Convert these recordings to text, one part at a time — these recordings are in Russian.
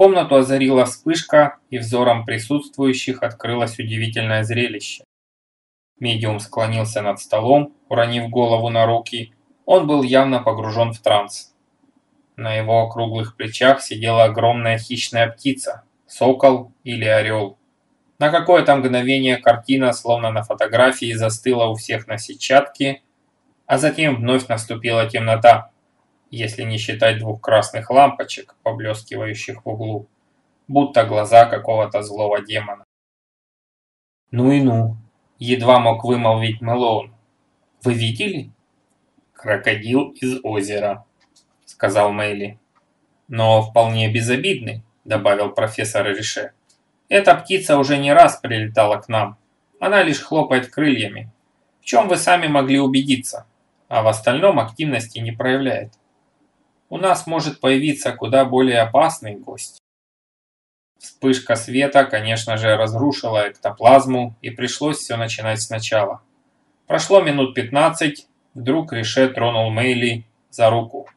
Комнату озарила вспышка, и взором присутствующих открылось удивительное зрелище. Медиум склонился над столом, уронив голову на руки. Он был явно погружен в транс. На его округлых плечах сидела огромная хищная птица, сокол или орел. На какое-то мгновение картина, словно на фотографии, застыла у всех на сетчатке, а затем вновь наступила темнота, если не считать двух красных лампочек, поблескивающих в углу, будто глаза какого-то злого демона. «Ну и ну!» – едва мог вымолвить Мэлоун. «Вы видели?» «Крокодил из озера», – сказал Мэйли. «Но вполне безобидный», – добавил профессор Рише. «Эта птица уже не раз прилетала к нам. Она лишь хлопает крыльями. В чем вы сами могли убедиться, а в остальном активности не проявляет у нас может появиться куда более опасный гость. Вспышка света, конечно же, разрушила эктоплазму, и пришлось все начинать сначала. Прошло минут 15, вдруг Рише тронул Мейли за руку.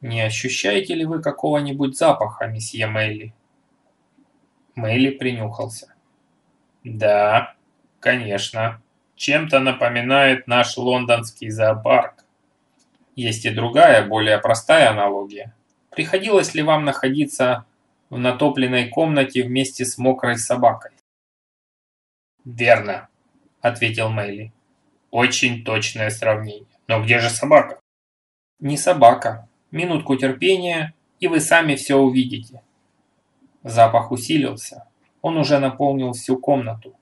«Не ощущаете ли вы какого-нибудь запаха, месье Мейли?» Мейли принюхался. «Да, конечно. Чем-то напоминает наш лондонский зоопарк. Есть и другая, более простая аналогия. Приходилось ли вам находиться в натопленной комнате вместе с мокрой собакой? «Верно», — ответил Мэйли. «Очень точное сравнение. Но где же собака?» «Не собака. Минутку терпения, и вы сами все увидите». Запах усилился. Он уже наполнил всю комнату.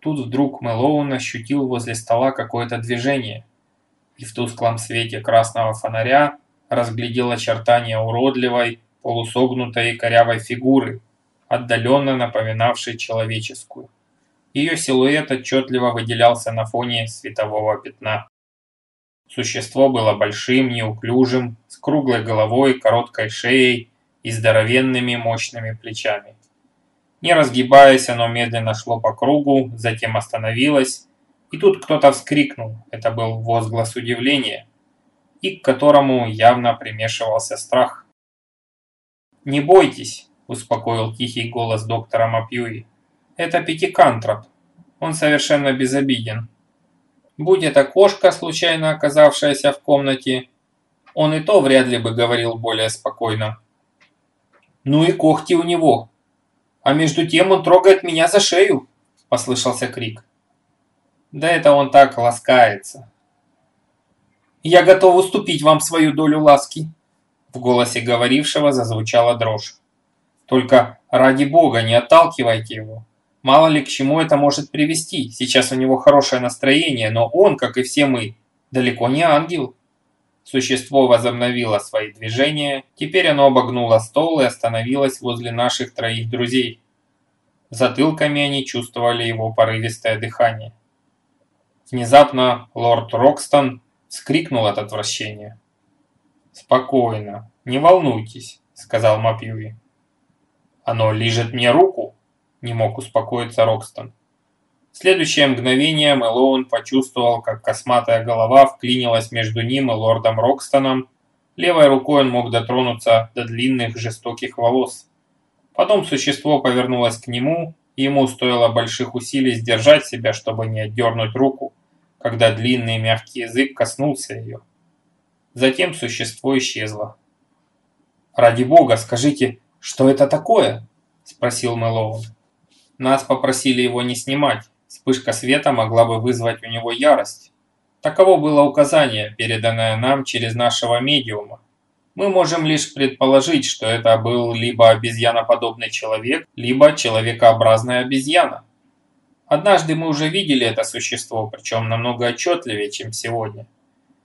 Тут вдруг Мэлоун ощутил возле стола какое-то движение – и в тусклом свете красного фонаря разглядел очертания уродливой, полусогнутой и корявой фигуры, отдаленно напоминавшей человеческую. Ее силуэт отчетливо выделялся на фоне светового пятна. Существо было большим, неуклюжим, с круглой головой, короткой шеей и здоровенными мощными плечами. Не разгибаясь, оно медленно шло по кругу, затем остановилось и тут кто-то вскрикнул, это был возглас удивления, и к которому явно примешивался страх. «Не бойтесь», – успокоил тихий голос доктора Мапьюи. «Это пятикантроп. Он совершенно безобиден. Будь это кошка, случайно оказавшаяся в комнате, он и то вряд ли бы говорил более спокойно. «Ну и когти у него! А между тем он трогает меня за шею!» – послышался крик. Да это он так ласкается. Я готов уступить вам свою долю ласки. В голосе говорившего зазвучала дрожь. Только ради бога не отталкивайте его. Мало ли к чему это может привести. Сейчас у него хорошее настроение, но он, как и все мы, далеко не ангел. Существо возобновило свои движения, теперь оно обогнуло стол и остановилось возле наших троих друзей. Затылками они чувствовали его порывистое дыхание. Внезапно лорд Рокстон вскрикнул от отвращения. «Спокойно, не волнуйтесь», — сказал Мапьюи. «Оно лижет мне руку», — не мог успокоиться Рокстон. В следующее мгновение Мэлоун почувствовал, как косматая голова вклинилась между ним и лордом Рокстоном. Левой рукой он мог дотронуться до длинных жестоких волос. Потом существо повернулось к нему, и ему стоило больших усилий сдержать себя, чтобы не отдернуть руку когда длинный мягкий язык коснулся ее. Затем существо исчезло. «Ради бога, скажите, что это такое?» – спросил Мэлоун. Нас попросили его не снимать. Вспышка света могла бы вызвать у него ярость. Таково было указание, переданное нам через нашего медиума. Мы можем лишь предположить, что это был либо обезьяноподобный человек, либо человекообразная обезьяна. Однажды мы уже видели это существо, причем намного отчетливее, чем сегодня.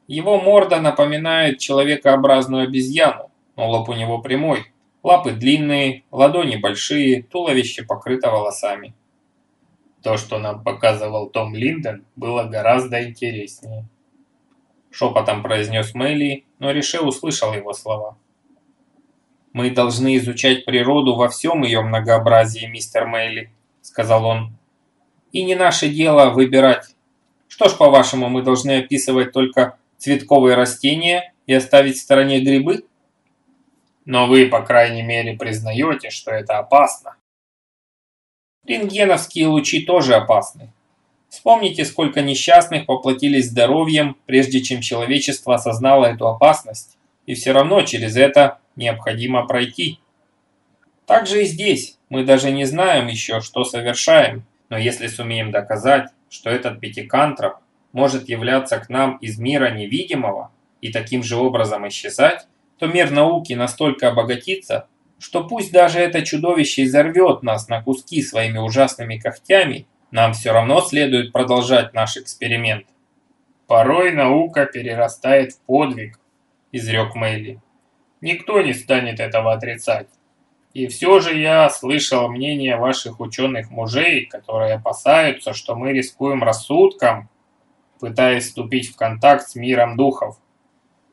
Его морда напоминает человекообразную обезьяну, но лоб у него прямой, лапы длинные, ладони большие, туловище покрыто волосами. То, что нам показывал Том Линден, было гораздо интереснее. Шепотом произнес Мэйли, но Рише услышал его слова. «Мы должны изучать природу во всем ее многообразии, мистер Мэйли», — сказал он. И не наше дело выбирать. Что ж, по-вашему, мы должны описывать только цветковые растения и оставить в стороне грибы? Но вы, по крайней мере, признаете, что это опасно. Рентгеновские лучи тоже опасны. Вспомните, сколько несчастных поплатились здоровьем, прежде чем человечество осознало эту опасность, и все равно через это необходимо пройти. Так же и здесь, мы даже не знаем еще, что совершаем, но если сумеем доказать, что этот пятикантроп может являться к нам из мира невидимого и таким же образом исчезать, то мир науки настолько обогатится, что пусть даже это чудовище изорвет нас на куски своими ужасными когтями, нам все равно следует продолжать наш эксперимент. «Порой наука перерастает в подвиг», – изрек Мэйли. «Никто не станет этого отрицать. И все же я слышал мнение ваших ученых-мужей, которые опасаются, что мы рискуем рассудком, пытаясь вступить в контакт с миром духов.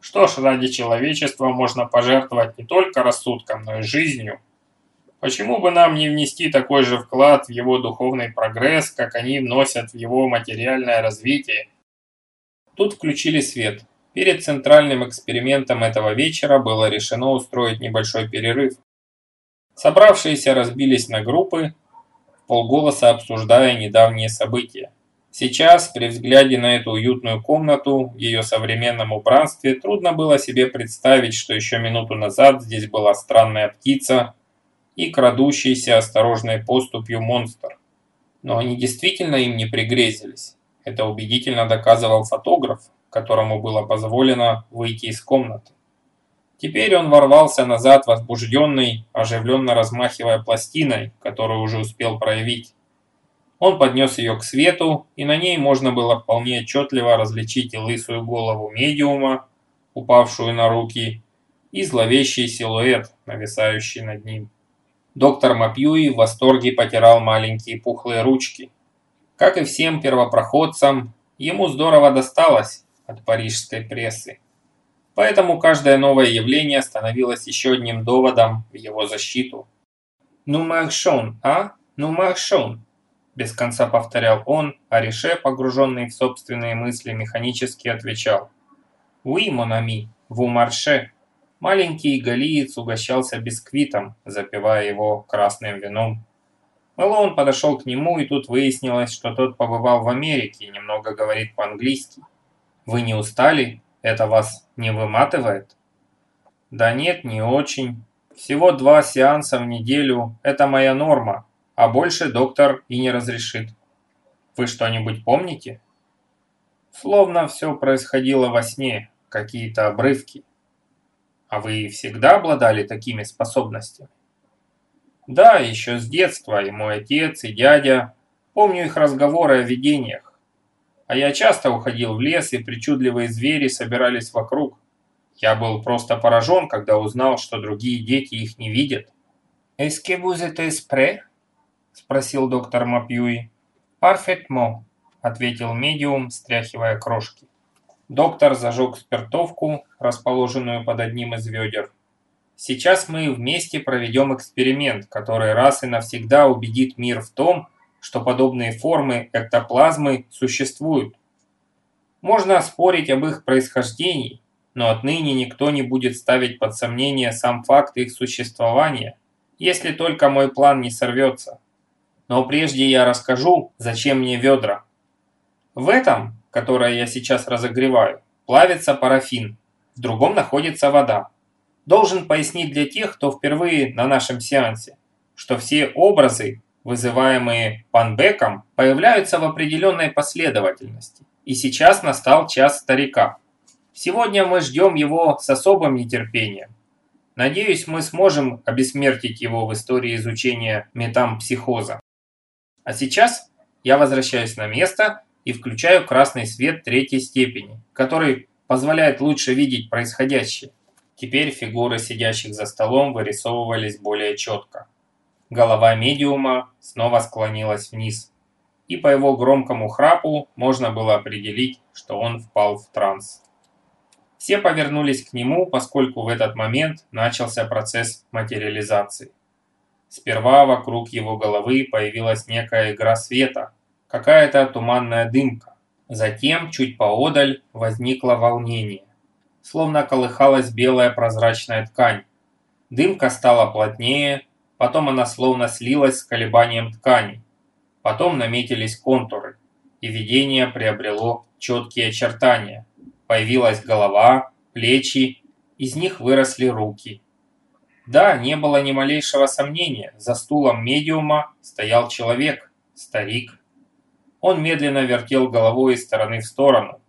Что ж, ради человечества можно пожертвовать не только рассудком, но и жизнью. Почему бы нам не внести такой же вклад в его духовный прогресс, как они вносят в его материальное развитие? Тут включили свет. Перед центральным экспериментом этого вечера было решено устроить небольшой перерыв. Собравшиеся разбились на группы, полголоса обсуждая недавние события. Сейчас, при взгляде на эту уютную комнату, в ее современном убранстве, трудно было себе представить, что еще минуту назад здесь была странная птица и крадущийся осторожной поступью монстр. Но они действительно им не пригрезились. Это убедительно доказывал фотограф, которому было позволено выйти из комнаты. Теперь он ворвался назад возбужденный, оживленно размахивая пластиной, которую уже успел проявить. Он поднес ее к свету, и на ней можно было вполне отчетливо различить и лысую голову медиума, упавшую на руки, и зловещий силуэт, нависающий над ним. Доктор Мапьюи в восторге потирал маленькие пухлые ручки. Как и всем первопроходцам, ему здорово досталось от парижской прессы. Поэтому каждое новое явление становилось еще одним доводом в его защиту. «Ну маршон, а? Ну маршон!» Без конца повторял он, а Рише, погруженный в собственные мысли, механически отвечал. «Уи, монами, ву марше!» Маленький галиец угощался бисквитом, запивая его красным вином. Мэлоун подошел к нему, и тут выяснилось, что тот побывал в Америке и немного говорит по-английски. «Вы не устали? Это вас не выматывает?» «Да нет, не очень. Всего два сеанса в неделю – это моя норма, а больше доктор и не разрешит. Вы что-нибудь помните? Словно все происходило во сне, какие-то обрывки. А вы всегда обладали такими способностями? Да, еще с детства, и мой отец, и дядя. Помню их разговоры о видениях. А я часто уходил в лес, и причудливые звери собирались вокруг. Я был просто поражен, когда узнал, что другие дети их не видят. «Est-ce que vous êtes prêt?» спросил доктор Мапьюи. «Парфетмо», – ответил медиум, стряхивая крошки. Доктор зажег спиртовку, расположенную под одним из ведер. «Сейчас мы вместе проведем эксперимент, который раз и навсегда убедит мир в том, что подобные формы эктоплазмы существуют. Можно спорить об их происхождении, но отныне никто не будет ставить под сомнение сам факт их существования, если только мой план не сорвется. Но прежде я расскажу, зачем мне ведра. В этом, которое я сейчас разогреваю, плавится парафин, в другом находится вода. Должен пояснить для тех, кто впервые на нашем сеансе, что все образы, вызываемые панбеком, появляются в определенной последовательности. И сейчас настал час старика. Сегодня мы ждем его с особым нетерпением. Надеюсь, мы сможем обессмертить его в истории изучения метампсихоза. А сейчас я возвращаюсь на место и включаю красный свет третьей степени, который позволяет лучше видеть происходящее. Теперь фигуры сидящих за столом вырисовывались более четко. Голова медиума снова склонилась вниз, и по его громкому храпу можно было определить, что он впал в транс. Все повернулись к нему, поскольку в этот момент начался процесс материализации. Сперва вокруг его головы появилась некая игра света, какая-то туманная дымка. Затем, чуть поодаль, возникло волнение, словно колыхалась белая прозрачная ткань. Дымка стала плотнее, потом она словно слилась с колебанием ткани. Потом наметились контуры, и видение приобрело четкие очертания. Появилась голова, плечи, из них выросли руки. Да, не было ни малейшего сомнения, за стулом медиума стоял человек, старик. Он медленно вертел головой из стороны в сторону.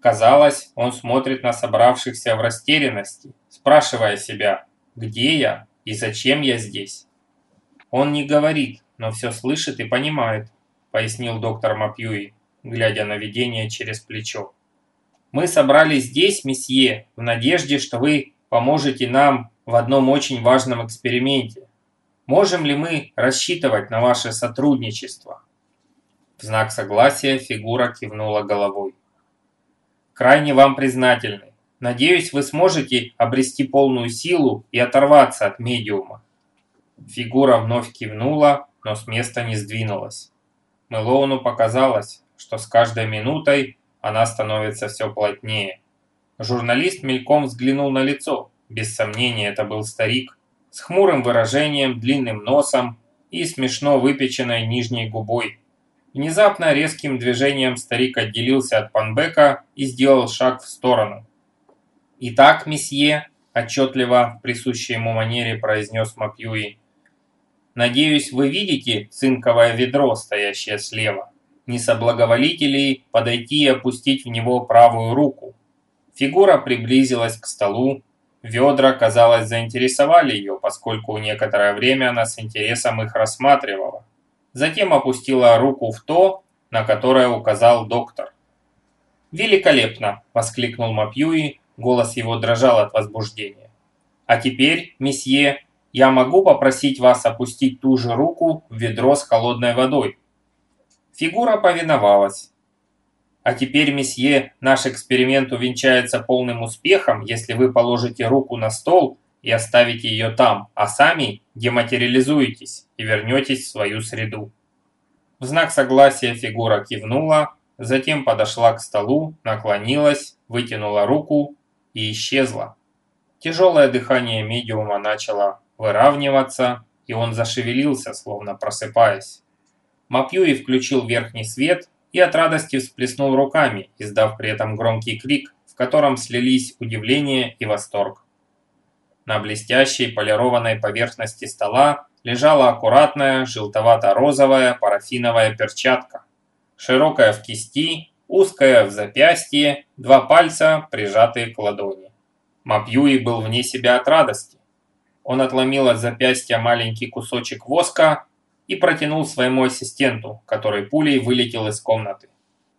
Казалось, он смотрит на собравшихся в растерянности, спрашивая себя, где я и зачем я здесь. Он не говорит, но все слышит и понимает, пояснил доктор Мапьюи, глядя на видение через плечо. Мы собрались здесь, месье, в надежде, что вы поможете нам в одном очень важном эксперименте. Можем ли мы рассчитывать на ваше сотрудничество? В знак согласия фигура кивнула головой. Крайне вам признательны. Надеюсь, вы сможете обрести полную силу и оторваться от медиума. Фигура вновь кивнула, но с места не сдвинулась. Мэлоуну показалось, что с каждой минутой она становится все плотнее. Журналист мельком взглянул на лицо. Без сомнения, это был старик. С хмурым выражением, длинным носом и смешно выпеченной нижней губой. Внезапно резким движением старик отделился от Панбека и сделал шаг в сторону. «Итак, месье», – отчетливо в присущей ему манере произнес Мапьюи, «надеюсь, вы видите цинковое ведро, стоящее слева? Не соблаговолите ли подойти и опустить в него правую руку?» Фигура приблизилась к столу, ведра, казалось, заинтересовали ее, поскольку некоторое время она с интересом их рассматривала. Затем опустила руку в то, на которое указал доктор. «Великолепно!» – воскликнул Мапьюи, голос его дрожал от возбуждения. «А теперь, месье, я могу попросить вас опустить ту же руку в ведро с холодной водой?» Фигура повиновалась. «А теперь, месье, наш эксперимент увенчается полным успехом, если вы положите руку на стол и оставите ее там, а сами дематериализуетесь и вернетесь в свою среду. В знак согласия фигура кивнула, затем подошла к столу, наклонилась, вытянула руку и исчезла. Тяжелое дыхание медиума начало выравниваться, и он зашевелился, словно просыпаясь. Мапьюи включил верхний свет и от радости всплеснул руками, издав при этом громкий крик, в котором слились удивление и восторг. На блестящей полированной поверхности стола лежала аккуратная желтовато-розовая парафиновая перчатка, широкая в кисти, узкая в запястье, два пальца, прижатые к ладони. Мапьюи был вне себя от радости. Он отломил от запястья маленький кусочек воска и протянул своему ассистенту, который пулей вылетел из комнаты.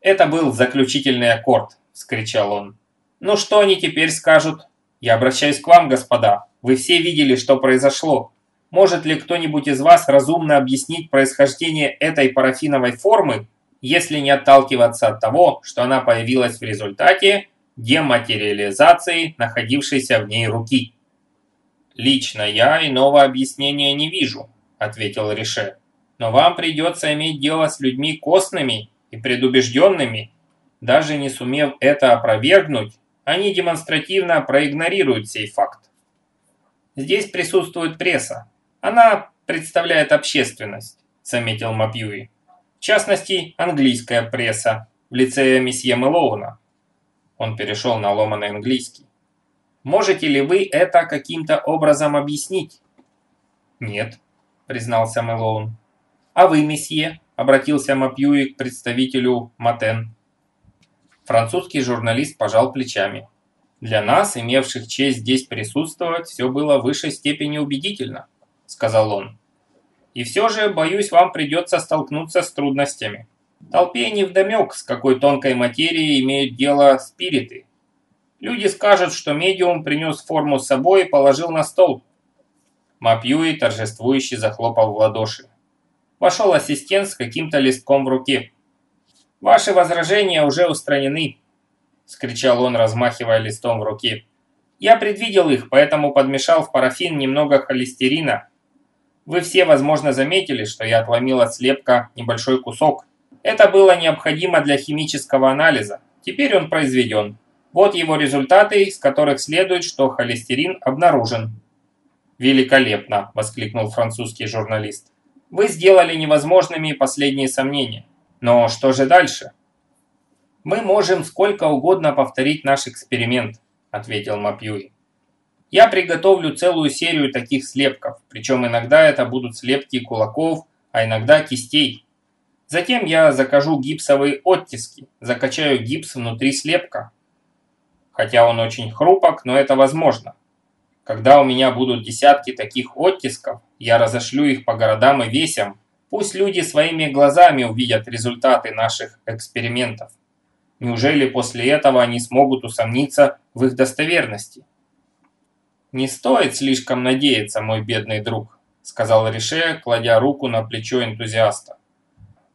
«Это был заключительный аккорд», – скричал он. «Ну что они теперь скажут?» Я обращаюсь к вам, господа. Вы все видели, что произошло. Может ли кто-нибудь из вас разумно объяснить происхождение этой парафиновой формы, если не отталкиваться от того, что она появилась в результате дематериализации находившейся в ней руки? «Лично я иного объяснения не вижу», – ответил Рише. «Но вам придется иметь дело с людьми костными и предубежденными. Даже не сумев это опровергнуть, они демонстративно проигнорируют сей факт. Здесь присутствует пресса. Она представляет общественность, заметил Мапьюи. В частности, английская пресса в лице месье Мэлоуна. Он перешел на ломаный английский. Можете ли вы это каким-то образом объяснить? Нет, признался Мэлоун. А вы, месье, обратился Мапьюи к представителю Матен. Французский журналист пожал плечами. «Для нас, имевших честь здесь присутствовать, все было в высшей степени убедительно», – сказал он. «И все же, боюсь, вам придется столкнуться с трудностями. Толпе невдомек, с какой тонкой материей имеют дело спириты. Люди скажут, что медиум принес форму с собой и положил на стол». Мапьюи торжествующе захлопал в ладоши. Вошел ассистент с каким-то листком в руке. «Ваши возражения уже устранены», – скричал он, размахивая листом в руке. «Я предвидел их, поэтому подмешал в парафин немного холестерина. Вы все, возможно, заметили, что я отломил от слепка небольшой кусок. Это было необходимо для химического анализа. Теперь он произведен. Вот его результаты, из которых следует, что холестерин обнаружен». «Великолепно!» – воскликнул французский журналист. «Вы сделали невозможными последние сомнения. Но что же дальше?» «Мы можем сколько угодно повторить наш эксперимент», – ответил Мапьюи. «Я приготовлю целую серию таких слепков, причем иногда это будут слепки кулаков, а иногда кистей. Затем я закажу гипсовые оттиски, закачаю гипс внутри слепка. Хотя он очень хрупок, но это возможно. Когда у меня будут десятки таких оттисков, я разошлю их по городам и весям. Пусть люди своими глазами увидят результаты наших экспериментов. Неужели после этого они смогут усомниться в их достоверности? «Не стоит слишком надеяться, мой бедный друг», сказал Рише, кладя руку на плечо энтузиаста.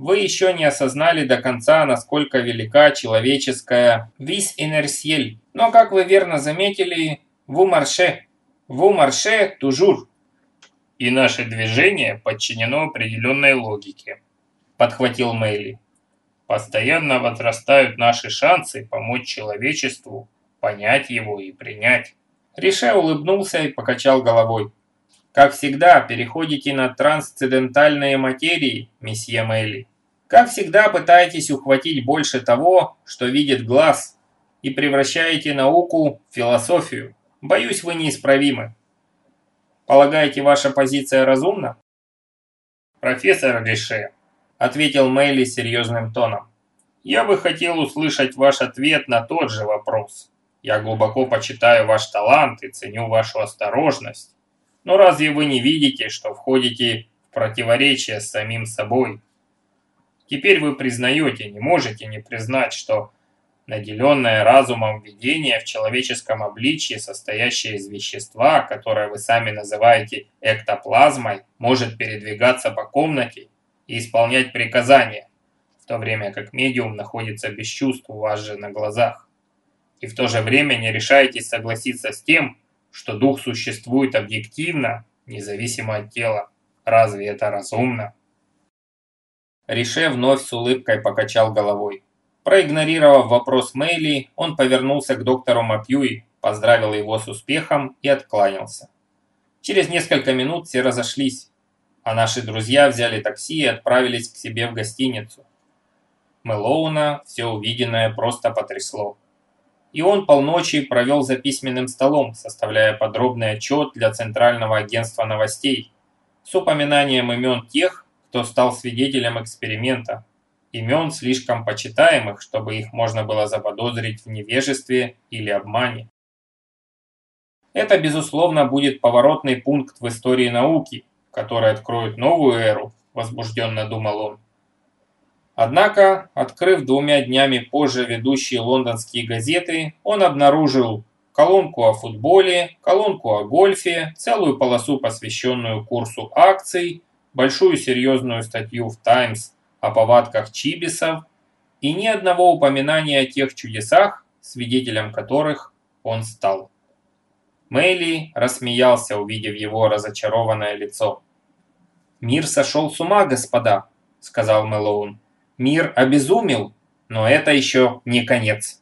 «Вы еще не осознали до конца, насколько велика человеческая вис инерсиель. Но, как вы верно заметили, ву марше Vous marchez toujours. И наше движение подчинено определенной логике, подхватил Мэйли. Постоянно возрастают наши шансы помочь человечеству понять его и принять. Рише улыбнулся и покачал головой. Как всегда, переходите на трансцендентальные материи, месье Мэйли. Как всегда, пытаетесь ухватить больше того, что видит глаз, и превращаете науку в философию. Боюсь, вы неисправимы. Полагаете, ваша позиция разумна? Профессор Рише, ответил Мэйли серьезным тоном. Я бы хотел услышать ваш ответ на тот же вопрос. Я глубоко почитаю ваш талант и ценю вашу осторожность. Но разве вы не видите, что входите в противоречие с самим собой? Теперь вы признаете, не можете не признать, что наделенное разумом видение в человеческом обличье, состоящее из вещества, которое вы сами называете эктоплазмой, может передвигаться по комнате и исполнять приказания, в то время как медиум находится без чувств у вас же на глазах. И в то же время не решаетесь согласиться с тем, что дух существует объективно, независимо от тела. Разве это разумно? Рише вновь с улыбкой покачал головой. Проигнорировав вопрос Мэйли, он повернулся к доктору Мапьюи, поздравил его с успехом и откланялся. Через несколько минут все разошлись, а наши друзья взяли такси и отправились к себе в гостиницу. Мэлоуна все увиденное просто потрясло. И он полночи провел за письменным столом, составляя подробный отчет для Центрального агентства новостей с упоминанием имен тех, кто стал свидетелем эксперимента, имен слишком почитаемых, чтобы их можно было заподозрить в невежестве или обмане. Это, безусловно, будет поворотный пункт в истории науки, который откроет новую эру, возбужденно думал он. Однако, открыв двумя днями позже ведущие лондонские газеты, он обнаружил колонку о футболе, колонку о гольфе, целую полосу, посвященную курсу акций, большую серьезную статью в «Таймс» о повадках чибисов и ни одного упоминания о тех чудесах, свидетелем которых он стал. Мэйли рассмеялся, увидев его разочарованное лицо. «Мир сошел с ума, господа», — сказал Мэлоун. «Мир обезумел, но это еще не конец».